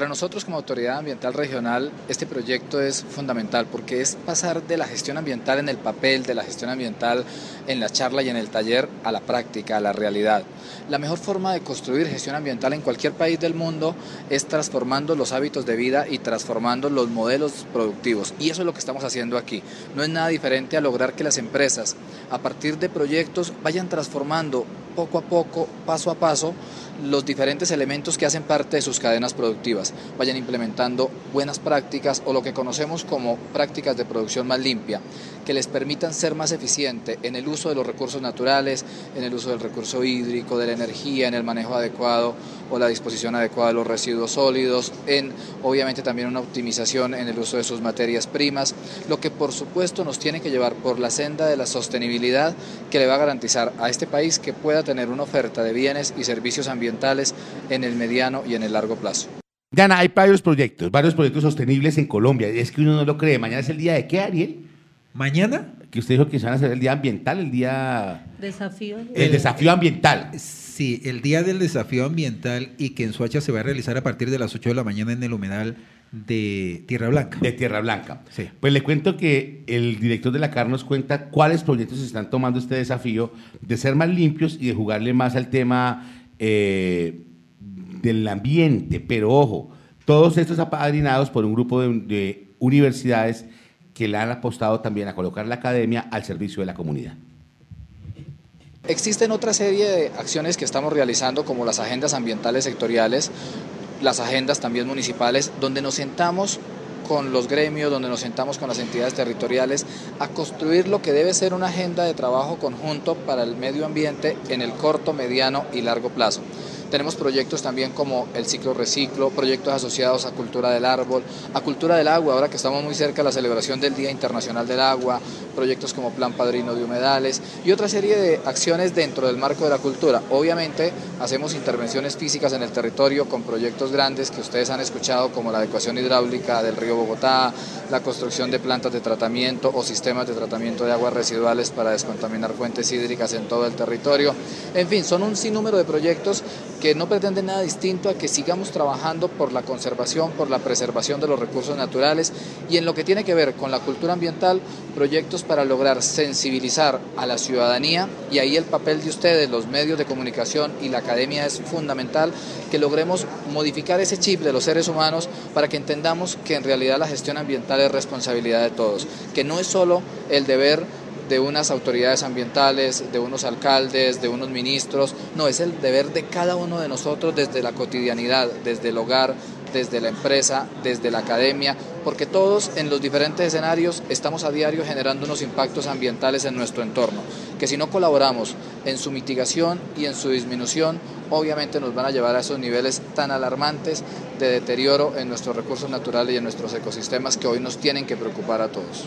Para nosotros como Autoridad Ambiental Regional, este proyecto es fundamental porque es pasar de la gestión ambiental en el papel, de la gestión ambiental en la charla y en el taller, a la práctica, a la realidad. La mejor forma de construir gestión ambiental en cualquier país del mundo es transformando los hábitos de vida y transformando los modelos productivos. Y eso es lo que estamos haciendo aquí. No es nada diferente a lograr que las empresas, a partir de proyectos, vayan transformando poco a poco, paso a paso, los diferentes elementos que hacen parte de sus cadenas productivas, vayan implementando buenas prácticas o lo que conocemos como prácticas de producción más limpia, que les permitan ser más eficientes en el uso de los recursos naturales, en el uso del recurso hídrico, de la energía, en el manejo adecuado o la disposición adecuada de los residuos sólidos, en obviamente también una optimización en el uso de sus materias primas, lo que por supuesto nos tiene que llevar por la senda de la sostenibilidad que le va a garantizar a este país que pueda tener una oferta de bienes y servicios ambientales en el mediano y en el largo plazo. Diana, hay varios proyectos, varios proyectos sostenibles en Colombia. Es que uno no lo cree. Mañana es el día de qué, Ariel? ¿Mañana? Que usted dijo que se van a hacer el día ambiental, el día... Desafío. El, desafío ambiental. Sí, el día del desafío ambiental y que en Suacha se va a realizar a partir de las 8 de la mañana en el humedal de Tierra Blanca. De Tierra Blanca. Sí. Pues le cuento que el director de la CAR nos cuenta cuáles proyectos están tomando este desafío de ser más limpios y de jugarle más al tema eh, del ambiente. Pero ojo, todos estos apadrinados por un grupo de, de universidades que le han apostado también a colocar la academia al servicio de la comunidad. Existen otra serie de acciones que estamos realizando como las agendas ambientales sectoriales, las agendas también municipales, donde nos sentamos con los gremios, donde nos sentamos con las entidades territoriales a construir lo que debe ser una agenda de trabajo conjunto para el medio ambiente en el corto, mediano y largo plazo. Tenemos proyectos también como el ciclo reciclo, proyectos asociados a cultura del árbol, a cultura del agua, ahora que estamos muy cerca de la celebración del Día Internacional del Agua, proyectos como Plan Padrino de Humedales y otra serie de acciones dentro del marco de la cultura. Obviamente hacemos intervenciones físicas en el territorio con proyectos grandes que ustedes han escuchado como la adecuación hidráulica del río Bogotá, la construcción de plantas de tratamiento o sistemas de tratamiento de aguas residuales para descontaminar fuentes hídricas en todo el territorio. En fin, son un sinnúmero de proyectos que no pretenden nada distinto a que sigamos trabajando por la conservación, por la preservación de los recursos naturales y en lo que tiene que ver con la cultura ambiental, proyectos para lograr sensibilizar a la ciudadanía. Y ahí el papel de ustedes, los medios de comunicación y la academia es fundamental, que logremos modificar ese chip de los seres humanos para que entendamos que en realidad la gestión ambiental es responsabilidad de todos, que no es solo el deber de unas autoridades ambientales, de unos alcaldes, de unos ministros. No, es el deber de cada uno de nosotros desde la cotidianidad, desde el hogar, desde la empresa, desde la academia, porque todos en los diferentes escenarios estamos a diario generando unos impactos ambientales en nuestro entorno, que si no colaboramos en su mitigación y en su disminución, obviamente nos van a llevar a esos niveles tan alarmantes de deterioro en nuestros recursos naturales y en nuestros ecosistemas que hoy nos tienen que preocupar a todos.